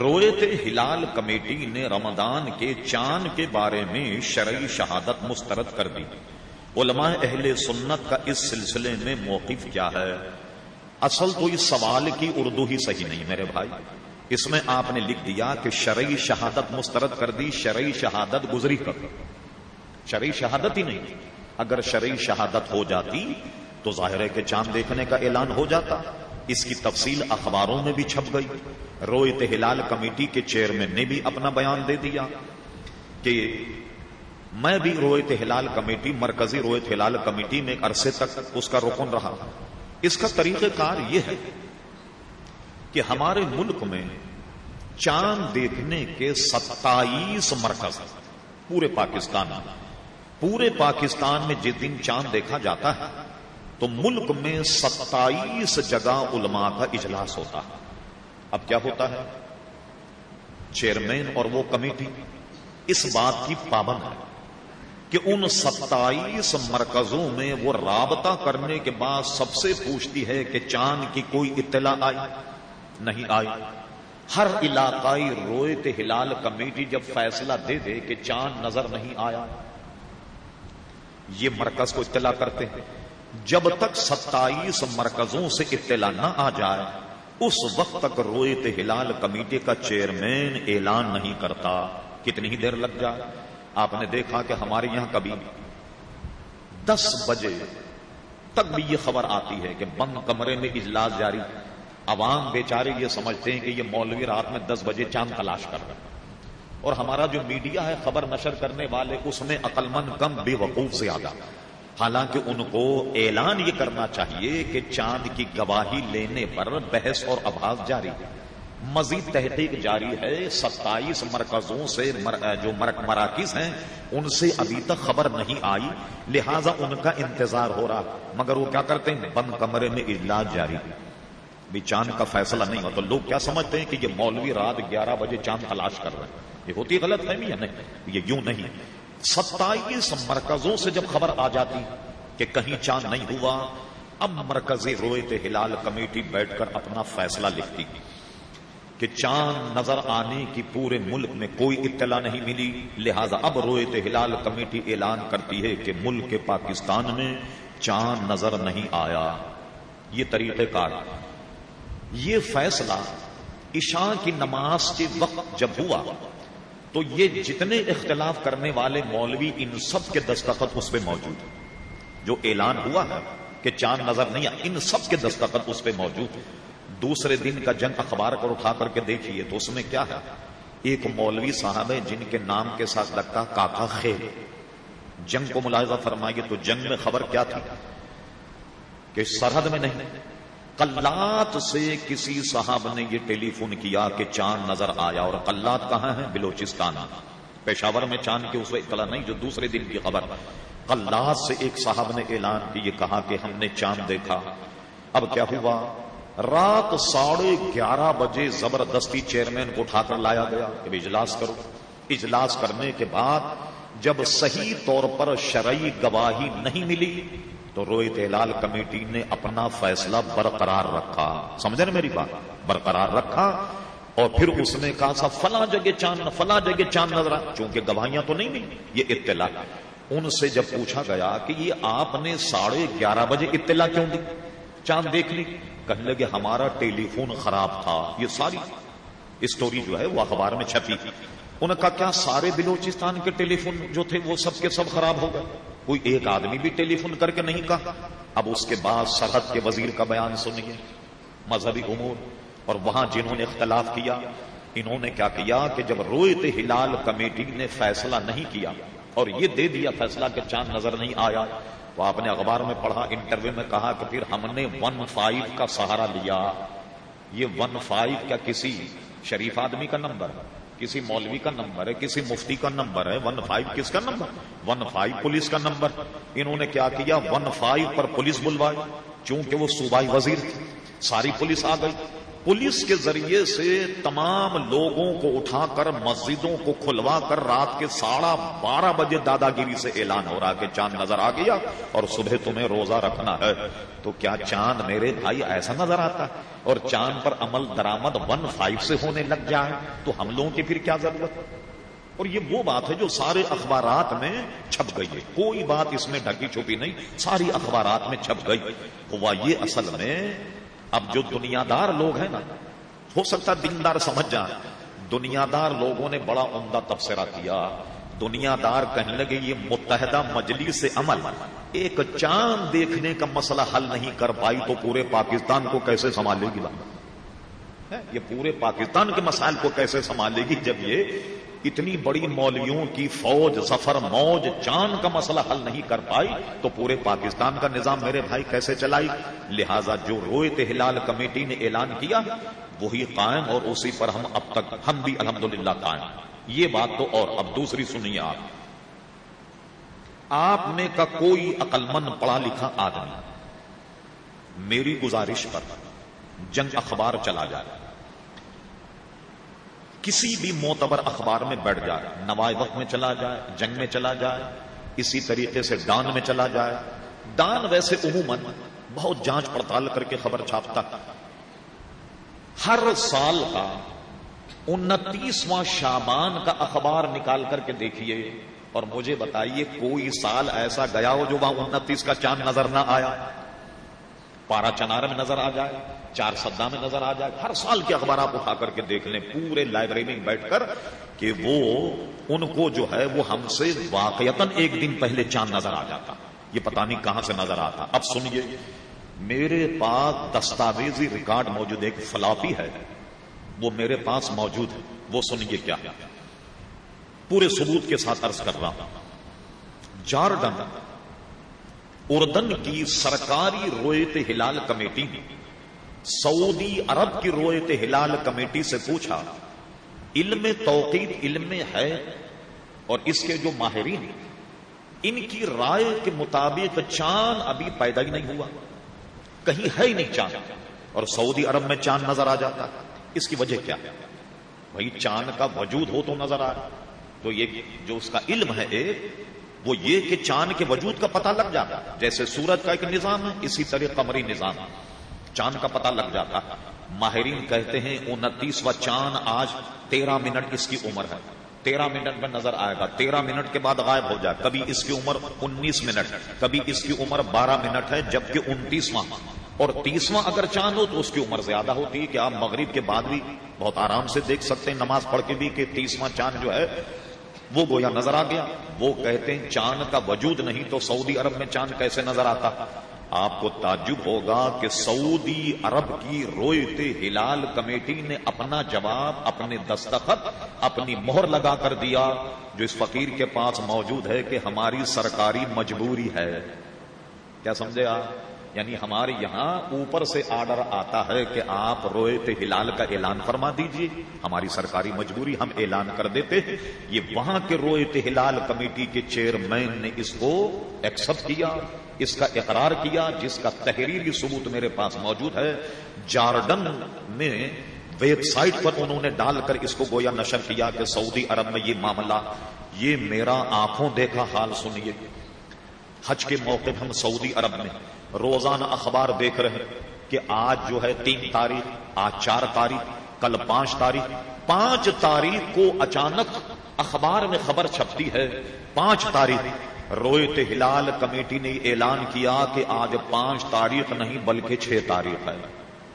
رویت ہلال کمیٹی نے رمضان کے چاند کے بارے میں شرعی شہادت مسترد کر دی۔ علماء اہل سنت کا اس سلسلے میں موقف کیا ہے۔ اصل تو اس سوال کی اردو ہی صحیح نہیں میرے بھائی۔ اس میں آپ نے لکھ دیا کہ شرعی شہادت مسترد کر دی، شرعی شہادت گزری کر شرعی شہادت ہی نہیں۔ اگر شرعی شہادت ہو جاتی تو ظاہر ہے کہ چاند دیکھنے کا اعلان ہو جاتا۔ اس کی تفصیل اخباروں میں بھی چھپ گئی۔ رویت ہلال کمیٹی کے چیئرمین نے بھی اپنا بیان دے دیا کہ میں بھی رویت ہلال کمیٹی، مرکزی رویت ہلال کمیٹی میں عرصے تک اس کا رکن رہا۔ اس کا طریقہ کار یہ ہے کہ ہمارے ملک میں چاند دیکھنے کے ستائیس مرکز پورے پاکستان پورے پاکستان میں جس دن چاند دیکھا جاتا ہے تو ملک میں ستائیس جگہ علماء کا اجلاس ہوتا ہے۔ اب کیا ہوتا ہے؟ چیئرمین اور وہ کمیٹی اس بات کی پابند ہے کہ ان ستائیس مرکزوں میں وہ رابطہ کرنے کے بعد سب سے پوچھتی ہے کہ چاند کی کوئی اطلاع آئی؟ نہیں آئی۔ ہر علاقائی رویت ہلال کمیٹی جب فیصلہ دے دے کہ چاند نظر نہیں آیا، یہ مرکز کو اطلاع کرتے ہیں۔ جب تک ستائیس مرکزوں سے اطلاع نہ آ جائے اس وقت تک رویت ہلال کمیٹی کا چیئرمین اعلان نہیں کرتا۔ کتنی ہی دیر لگ جائے۔ آپ نے دیکھا کہ ہمارے یہاں کبھی دس بجے تک بھی یہ خبر آتی ہے کہ بند کمرے میں اجلاس جاری۔ عوام بیچارے یہ سمجھتے ہیں کہ یہ مولوی رات میں دس بجے چاند تلاش کر رہے اور ہمارا جو میڈیا ہے خبر نشر کرنے والے، اس میں عقل مند کم، بے وقوف سے حالانکہ ان کو اعلان یہ کرنا چاہیے کہ چاند کی گواہی لینے پر بحث اور آباز جاری ہے۔ مزید تحقیق جاری ہے۔ ستائیس مرکزوں سے مر، جو مرک مراکز ہیں، ان سے ابھی تک خبر نہیں آئی، لہذا ان کا انتظار ہو رہا۔ مگر وہ کیا کرتے ہیں؟ بند کمرے میں اجلاس جاری۔ بھی چاند کا فیصلہ نہیں ہو تو لوگ کیا سمجھتے ہیں کہ یہ مولوی رات گیارہ بجے چاند تلاش کر رہے ہیں؟ یہ ہوتی غلط فہمی ہے نہیں؟ یہ یوں نہیں۔ ستائیس مرکزوں سے جب خبر آ جاتی کہ کہیں چاند نہیں ہوا، اب مرکزی رویت ہلال کمیٹی بیٹھ کر اپنا فیصلہ لکھتی کہ چاند نظر آنے کی پورے ملک میں کوئی اطلاع نہیں ملی، لہذا اب رویت ہلال کمیٹی اعلان کرتی ہے کہ ملک پاکستان میں چاند نظر نہیں آیا۔ یہ طریقہ کار۔ یہ فیصلہ عشاء کی نماز کے وقت جب ہوا تو یہ جتنے اختلاف کرنے والے مولوی ان سب کے دستخط اس پہ موجود جو اعلان ہوا ہے کہ چاند نظر نہیں ان سب کے دستخط اس پہ موجود دوسرے دن کا جنگ اخبار کر اٹھا کر کے دیکھیے تو اس میں کیا ہے۔ ایک مولوی صاحب ہے جن کے نام کے ساتھ لگتا کاکا خیر۔ جنگ کو ملاحظہ فرمائیے تو جنگ میں خبر کیا تھی؟ کہ سرحد میں نہیں۔ کلات سے کسی صاحب نے یہ ٹیلی فون کیا کہ چاند نظر آیا اور کلات کہاں ہے بلوچستان۔ پشاور میں چاند کی اس وقت اطلاع نہیں، جو دوسرے دن کی خبر۔ کلات سے ایک صاحب نے اعلان کی یہ کہا کہ ہم نے چاند دیکھا۔ اب کیا ہوا؟ رات ساڑھے گیارہ بجے زبردستی چیئرمین کو اٹھا کر لایا گیا کہ اجلاس کرو۔ اجلاس کرنے کے بعد جب صحیح طور پر شرعی گواہی نہیں ملی تو رویت ہلال کمیٹی نے اپنا فیصلہ برقرار رکھا۔ سمجھے نا میری بات؟ برقرار رکھا اور پھر اس نے کہا سا، فلاں جگہ چاند، فلاں جگہ چاند نظر چونکہ گواہیاں تو نہیں ملی یہ اطلاع۔ ان سے جب پوچھا گیا کہ یہ آپ نے ساڑھے گیارہ بجے اطلاع کیوں دی؟ چاند دیکھ لی۔ کہنے لگے، ہمارا ٹیلی فون خراب تھا۔ یہ ساری اسٹوری جو ہے وہ اخبار میں چھپی۔ انہوں نے کہا، کیا سارے بلوچستان کے ٹیلی فون جو تھے وہ سب کے سب خراب ہو گئے؟ کوئی ایک آدمی بھی ٹیلی فون کر کے نہیں کہا۔ اب اس کے بعد سرحد کے وزیر کا بیان سنیے۔ مذہبی امور۔ اور وہاں جنہوں نے اختلاف کیا، انہوں نے کیا کیا کہ جب رویت ہلال کمیٹی نے فیصلہ نہیں کیا اور یہ دے دیا فیصلہ کہ چاند نظر نہیں آیا، تو آپ نے اخبار میں پڑھا، انٹرویو میں کہا کہ پھر ہم نے ون فائیو کا سہارا لیا۔ یہ ون فائیو کیا کسی شریف آدمی کا نمبر؟ ہے کسی مولوی کا نمبر ہے، کسی مفتی کا نمبر ہے، ون فائیو کس کا نمبر؟ ون فائیو پولیس کا نمبر۔ انہوں نے کیا کیا؟ ون فائیو پر پولیس بلوائی چونکہ وہ صوبائی وزیر تھی ساری پولیس آ گئی۔ پولیس کے ذریعے سے تمام لوگوں کو اٹھا کر مسجدوں کو کھلوا کر رات کے ساڑھا بارہ بجے دادا گیری سے اعلان ہو رہا کہ چاند نظر آ گیا اور صبح تمہیں روزہ رکھنا ہے۔ تو کیا چاند میرے بھائی ایسا نظر آتا ہے اور چاند پر عمل درامد ون فائیو سے ہونے لگ جائے تو ہم لوگوں کی پھر کیا ضرورت؟ اور یہ وہ بات ہے جو سارے اخبارات میں چھپ گئی ہے۔ کوئی بات اس میں ڈھکی چھپی نہیں، ساری اخبارات میں چھپ گئی۔ ہوا یہ اصل میں اب جو دنیا دار لوگ ہیں نا، ہو سکتا دیندار سمجھ جائیں۔ دنیا دار لوگوں نے بڑا عمدہ تبصرہ کیا۔ دنیا دار کہنے لگے، یہ متحدہ مجلس سے عمل، ایک چاند دیکھنے کا مسئلہ حل نہیں کر پائی تو پورے پاکستان کو کیسے سنبھالے گی یہ پورے پاکستان کے مسائل کو کیسے سنبھالے گی جب یہ اتنی بڑی مولویوں کی فوج سفر موج چاند کا مسئلہ حل نہیں کر پائی، تو پورے پاکستان کا نظام میرے بھائی کیسے چلائی؟ لہذا جو رویت ہلال کمیٹی نے اعلان کیا، وہی قائم اور اسی پر ہم اب تک، ہم بھی الحمدللہ قائم یہ بات تو اور، اب دوسری سنیے آپ۔ آپ نے کا کوئی عقل مند پڑھا لکھا آدمی، میری گزارش پر جنگ اخبار چلا جائے۔ کسی بھی معتبر اخبار میں بیٹھ جائے، نوائے وقت میں چلا جائے، جنگ میں چلا جائے، اسی طریقے سے ڈان میں چلا جائے۔ ڈان ویسے عموماً بہت جانچ پڑتال کر کے خبر چھاپتا۔ ہر سال کا انتیسواں شابان کا اخبار نکال کر کے دیکھیے اور مجھے بتائیے کوئی سال ایسا گیا ہو جو وہاں انتیس کا چاند نظر نہ آیا۔ پارا چنار میں نظر آ جائے، چار سدا میں نظر آ جائے۔ ہر سال کے اخبار آپ اٹھا کر کے دیکھ لیں، پورے لائبریری میں بیٹھ کر کہ وہ، ان کو جو ہے وہ ہم سے واقعتا ایک دن پہلے چاند نظر آ جاتا۔ یہ پتا نہیں کہاں سے نظر آتا۔ اب سنیے، میرے پاس دستاویزی ریکارڈ موجود ایک فلاپی ہے۔ وہ میرے پاس موجود ہے۔ وہ سنیے کیا۔ پورے ثبوت کے ساتھ عرض کر رہا ہوں۔ جارڈن اردن کی سرکاری رویت ہلال کمیٹی نے سعودی عرب کی رویت ہلال کمیٹی سے پوچھا، علم توقید علم ہے؟ اور اس کے جو ماہرین ان کی رائے کے مطابق چاند ابھی پیدا ہی نہیں ہوا۔ کہیں ہے ہی نہیں چاند۔ اور سعودی عرب میں چاند نظر آ جاتا۔ اس کی وجہ کیا؟ بھائی، چاند کا وجود ہو تو نظر آئے تو یہ جو اس کا علم ہے، ایک وہ یہ کہ چاند کے وجود کا پتہ لگ جاتا۔ جیسے سورج کا ایک نظام ہے اسی طرح قمری نظام۔ چاند کا پتہ لگ جاتا۔ ماہرین کہتے ہیں انتیسواں چاند آج تیرہ منٹ اس کی عمر ہے۔ تیرہ منٹ میں نظر آئے گا۔ تیرہ منٹ کے بعد غائب ہو جائے۔ کبھی اس کی عمر انیس منٹ، کبھی اس کی عمر بارہ منٹ ہے، جبکہ انتیسواں۔ اور تیسواں اگر چاند ہو تو اس کی عمر زیادہ ہوتی ہے۔ کہ آپ مغرب کے بعد بھی بہت آرام سے دیکھ سکتے ہیں، نماز پڑھ کے بھی کہ تیسواں چاند جو ہے وہ گویا نظر آ گیا۔ وہ کہتے ہیں چاند کا وجود نہیں تو سعودی عرب میں چاند کیسے نظر آتا؟ آپ کو تعجب ہوگا کہ سعودی عرب کی رویت ہلال کمیٹی نے اپنا جواب، اپنے دستخط، اپنی مہر لگا کر دیا، جو اس فقیر کے پاس موجود ہے کہ ہماری سرکاری مجبوری ہے۔ کیا سمجھے آپ؟ یعنی ہمارے یہاں اوپر سے آرڈر آتا ہے کہ آپ رویت ہلال کا اعلان فرما دیجیے۔ ہماری سرکاری مجبوری ہم اعلان کر دیتے ہیں۔ یہ وہاں کے رویت ہلال کمیٹی کے چیئرمین نے اس کو ایکسپٹ کیا، اس کا اقرار کیا، جس کا تحریری ثبوت میرے پاس موجود ہے۔ جارڈن میں ویب سائٹ پر انہوں نے ڈال کر اس کو گویا نشر کیا کہ سعودی عرب میں یہ معاملہ، یہ میرا آنکھوں دیکھا حال سنیے۔ حج کے موقع ہم سعودی عرب میں روزانہ اخبار دیکھ رہے ہیں کہ آج جو ہے تین تاریخ، آج چار تاریخ، کل پانچ تاریخ۔ پانچ تاریخ کو اچانک اخبار میں خبر چھپتی ہے۔ پانچ تاریخ۔ رویت ہلال کمیٹی نے اعلان کیا کہ آج پانچ تاریخ نہیں بلکہ چھ تاریخ ہے۔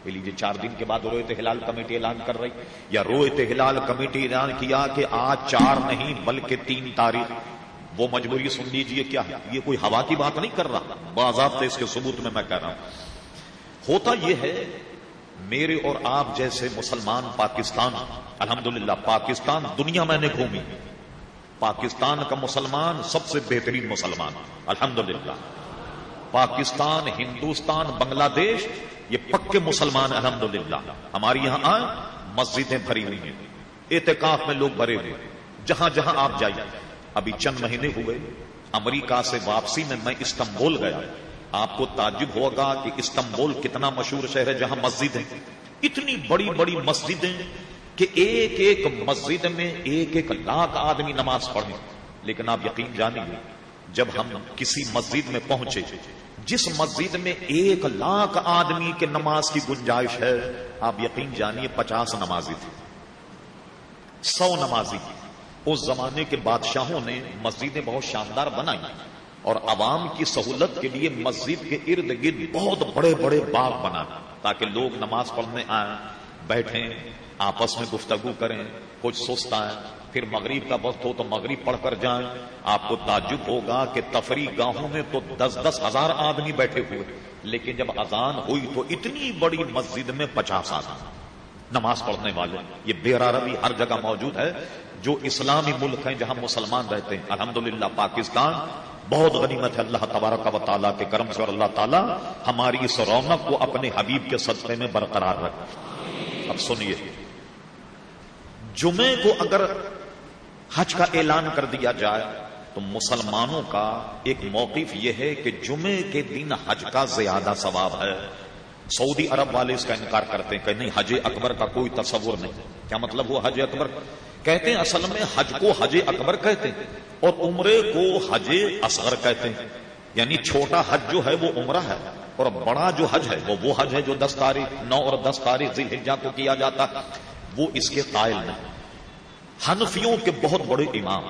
لیجیے چار دن کے بعد رویت ہلال کمیٹی اعلان کر رہی۔ یا رویت ہلال کمیٹی اعلان کیا کہ آج چار نہیں بلکہ تین تاریخ۔ وہ مجبوری سن لیجیے کیا ہے؟ یہ کوئی ہوا کی بات نہیں کر رہا۔ باضابطہ اس کے ثبوت میں میں کہہ رہا ہوں۔ ہوتا یہ ہے، میرے اور آپ جیسے مسلمان پاکستان، الحمدللہ، پاکستان دنیا میں نے گھومی۔ پاکستان کا مسلمان سب سے بہترین مسلمان، الحمدللہ۔ پاکستان، ہندوستان، بنگلہ دیش، یہ پکے مسلمان، الحمدللہ۔ ہماری یہاں آئے مسجدیں بھری ہوئی ہیں۔ اعتکاف میں لوگ بھرے ہوئے جہاں جہاں آپ جائیے۔ ابھی چند مہینے ہوئے، امریکہ سے واپسی میں میں استنبول گیا۔ آپ کو تعجب ہوگا کہ استنبول کتنا مشہور شہر ہے جہاں مسجد ہے اتنی بڑی بڑی مسجدیں کہ ایک ایک مسجد میں ایک ایک لاکھ آدمی نماز پڑھیں۔ لیکن آپ یقین جانیں گے، جب ہم کسی مسجد میں پہنچے، جس مسجد میں ایک لاکھ آدمی کے نماز کی گنجائش ہے، آپ یقین جانیے پچاس نمازی تھی سو نمازی تھی اس زمانے کے بادشاہوں نے مسجدیں بہت شاندار بنائی اور عوام کی سہولت کے لیے مسجد کے ارد گرد بہت بڑے بڑے باغ بنا تاکہ لوگ نماز پڑھنے آئیں، بیٹھیں، آپس میں گفتگو کریں، کچھ سست آئیں پھر مغرب کا وقت ہو تو مغرب پڑھ کر جائیں۔ آپ کو تعجب ہوگا کہ تفریح گاہوں میں تو دس دس ہزار آدمی بیٹھے ہوئے، لیکن جب اذان ہوئی تو اتنی بڑی مسجد میں پچاس آزان نماز پڑھنے والے۔ یہ بیرا روی ہر جگہ موجود ہے جو اسلامی ملک ہیں جہاں مسلمان رہتے ہیں۔ الحمدللہ پاکستان بہت غنیمت ہے اللہ تبارک و تعالیٰ کے کرم سے اور اللہ تعالیٰ ہماری اس رونق کو اپنے حبیب کے صدقے میں برقرار رکھے۔ اب سنیے۔ جمعے کو اگر حج کا اعلان کر دیا جائے تو مسلمانوں کا ایک موقف یہ ہے کہ جمعے کے دن حج کا زیادہ ثواب ہے۔ سعودی عرب والے اس کا انکار کرتے ہیں کہ نہیں، حج اکبر کا کوئی تصور نہیں۔ کیا مطلب وہ حج اکبر؟ کہتے ہیں اصل میں حج کو حج اکبر کہتے ہیں اور عمرے کو حج اصغر کہتے ہیں۔ یعنی چھوٹا حج جو ہے وہ عمرہ ہے اور بڑا جو حج ہے وہ وہ حج ہے جو دس تاریخ، نو اور دس تاریخ ذی کو کیا جاتا وہ اس کے قائل نہیں۔ حنفیوں کے بہت بڑے امام،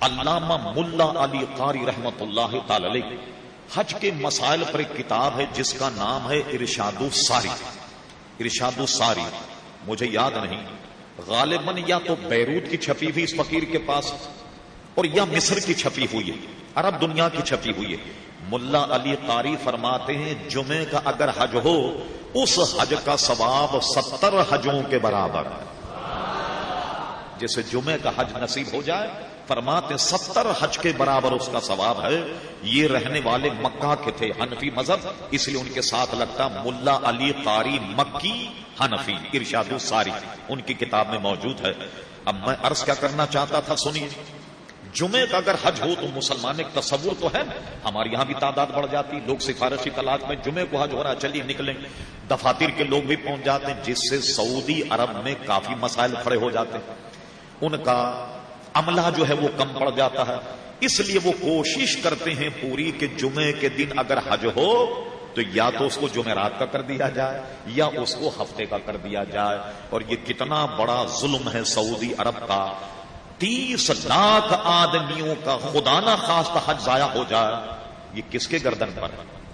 علامہ ملا علی قاری رحمت اللہ تعالی حج کے مسائل پر ایک کتاب ہے جس کا نام ہے ارشاد ساری ارشاد ساری مجھے یاد نہیں۔ غالباً یا تو بیروت کی چھپی ہوئی اس فقیر کے پاس اور یا مصر کی چھپی ہوئی ہے، عرب دنیا کی چھپی ہوئی ہے۔ ملا علی قاری فرماتے ہیں جمعے کا اگر حج ہو، اس حج کا ثواب ستر حجوں کے برابر ہے۔ جسے جمعے کا حج نصیب ہو جائے فرماتے ستر حج کے برابر اس کا ثواب ہے۔ یہ رہنے والے مکہ کے تھے حنفی مذہب، اس لیے ان کے ساتھ لگتا ملا علی قاری مکی حنفی، ارشاد ساری ان کی کتاب میں موجود ہے۔ اب میں عرض کیا کرنا چاہتا تھا، سنیے۔ جمعے کا اگر حج ہو تو مسلمان ایک تصور تو ہے، ہمارے یہاں بھی تعداد بڑھ جاتی، لوگ سفارشی تلاش میں جمعے کو حج ہو رہا چلیے نکلیں۔ دفاتر کے لوگ بھی پہنچ جاتے ہیں جس سے سعودی عرب میں کافی مسائل کھڑے ہو جاتے۔ ہیں ان کا عملہ جو ہے وہ کم پڑ جاتا ہے۔ اس لیے وہ کوشش کرتے ہیں پوری کہ جمعے کے دن اگر حج ہو تو یا تو اس کو جمعرات کا کر دیا جائے یا اس کو ہفتے کا کر دیا جائے۔ اور یہ کتنا بڑا ظلم ہے سعودی عرب کا۔ تیس لاکھ آدمیوں کا خدا نہ خاص حج ضائع ہو جائے۔ یہ کس کے گردن پر؟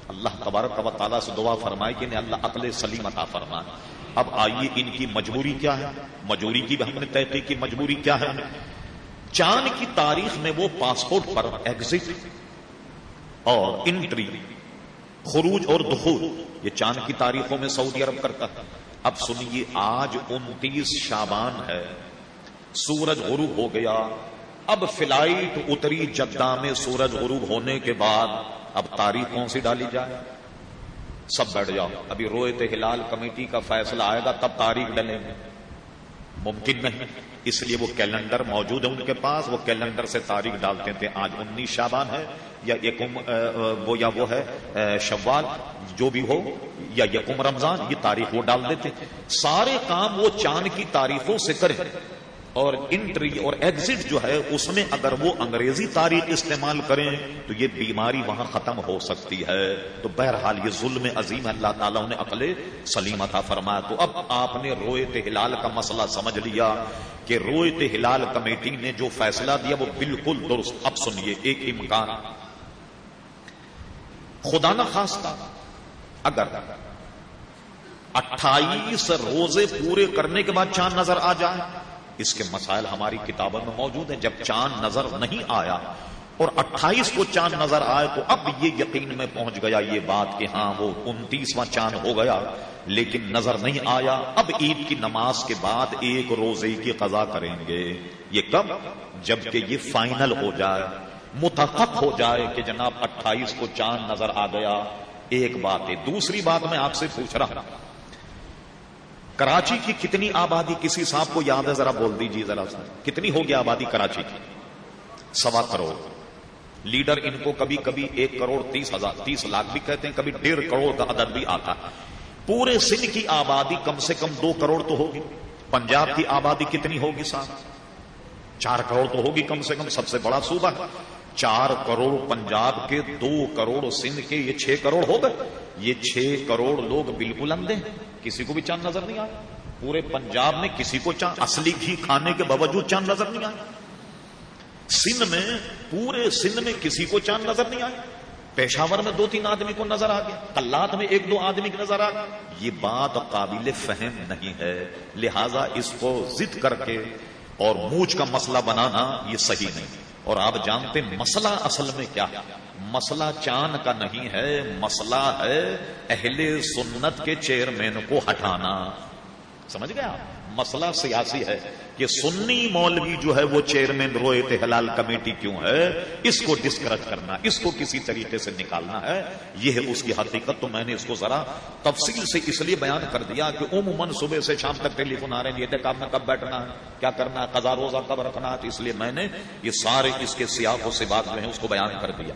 اللہ تبارک و تعالیٰ سے دعا فرمائے کہ اللہ عقل سلیم عطا فرمائے۔ اب آئیے ان کی مجبوری کیا ہے؟ مجبوری کی بھی ہم نے طے کی، مجبوری کیا ہے چاند کی تاریخ میں وہ پاسپورٹ پر ایگزٹ اور انٹری خروج اور دخول، یہ چاند کی تاریخوں میں سعودی عرب کرتا ہے اب سنیے، آج انتیس شابان ہے، سورج غروب ہو گیا۔ اب فلائٹ اتری جدہ میں سورج غروب ہونے کے بعد اب تاریخ کون سی ڈالی جائے۔ سب بیٹھ جاؤ، ابھی روئے ہلال کمیٹی کا فیصلہ آئے گا، تب تاریخ ڈلیں گے۔ ممکن نہیں۔ اس لیے وہ کیلنڈر موجود ہے ان کے پاس۔ وہ کیلنڈر سے تاریخ ڈالتے تھے آج انیس شابان ہے یا یکم وہ یا وہ ہے شوال، جو بھی ہو، یا یکم رمضان، یہ تاریخ وہ ڈال دیتے سارے کام وہ چاند کی تاریخوں سے کریں اور انٹری اور ایگزٹ جو ہے، اس میں اگر وہ انگریزی تاریخ استعمال کریں، تو یہ بیماری وہاں ختم ہو سکتی ہے۔ تو بہرحال یہ ظلم عظیم اللہ تعالیٰ نے عقل سلیم تھا فرمایا تو اب آپ نے روئے ہلال کا مسئلہ سمجھ لیا کہ روئے ہلال کمیٹی نے جو فیصلہ دیا، وہ بالکل درست۔ اب سنیے، ایک امکان۔ خدا نہ خاص تھا اگر اٹھائیس روزے پورے کرنے کے بعد چاند نظر آ جائے اس کے مسائل ہماری کتابوں میں موجود ہیں۔ جب چاند نظر نہیں آیا اور اٹھائیس کو چاند نظر آئے تو اب یہ یقین میں پہنچ گیا یہ بات کہ ہاں وہ انتیسواں چاند ہو گیا، لیکن نظر نہیں آیا۔ اب عید کی نماز کے بعد ایک روزے کی قضا کریں گے۔ یہ کب؟ جبکہ یہ فائنل ہو جائے متحق ہو جائے کہ جناب اٹھائیس کو چاند نظر آ گیا۔ ایک بات ہے، دوسری بات میں آپ سے پوچھ رہا ہوں۔ کراچی کی کتنی آبادی کسی صاحب کو یاد ہے؟ ذرا بول دیجیے ذرا کتنی ہوگی آبادی کراچی کی؟ سوا کروڑ۔ لیڈر ان کو کبھی کبھی ایک کروڑ تیس ہزار، تیس لاکھ بھی کہتے ہیں، کبھی ڈیڑھ کروڑ کا عدد بھی آتا۔ پورے سندھ کی آبادی کم سے کم دو کروڑ تو ہوگی۔ پنجاب کی آبادی کتنی ہوگی صاحب؟ چار کروڑ تو ہوگی کم سے کم، سب سے بڑا صوبہ۔ چار کروڑ پنجاب کے، دو کروڑ سندھ کے، یہ چھ کروڑ ہو گئے۔ یہ چھ کروڑ لوگ بالکل اندھے کسی کو بھی چاند نظر نہیں آیا پورے پنجاب میں کسی کو چاند، اصلی گھی کھانے کے باوجود چاند نظر نہیں آیا سندھ میں، پورے سندھ میں کسی کو چاند نظر نہیں آیا پیشاور میں دو تین آدمی کو نظر آ گیا۔ کلات میں ایک دو آدمی کی نظر آ گیا یہ بات قابل فہم نہیں ہے۔ لہذا اس کو ضد کر کے اور موچ کا مسئلہ بنانا یہ صحیح نہیں۔ اور آپ جانتے مسئلہ اصل میں کیا مسئلہ چاند کا نہیں ہے، مسئلہ ہے اہل سنت کے چیئرمین کو ہٹانا۔ سمجھ گیا مسئلہ سیاسی ہے کہ سنی مولوی جو ہے وہ چیئرمین رویت حلال کمیٹی کیوں ہے؟ اس کو ڈسکرج کرنا، اس کو کسی طریقے سے نکالنا ہے۔ یہ ہے اس کی حقیقت تو میں نے اس کو ذرا تفصیل سے اس لیے بیان کر دیا کہ عموماً صبح سے شام تک ٹیلی فون آ رہے ہیں، یہ کام میں کب بیٹھنا ہے، کیا کرنا ہے قزا روزہ کب رکھنا ہے اس لیے میں نے یہ سارے اس کے سیاق و سے بات جو ہے اس کو بیان کر دیا۔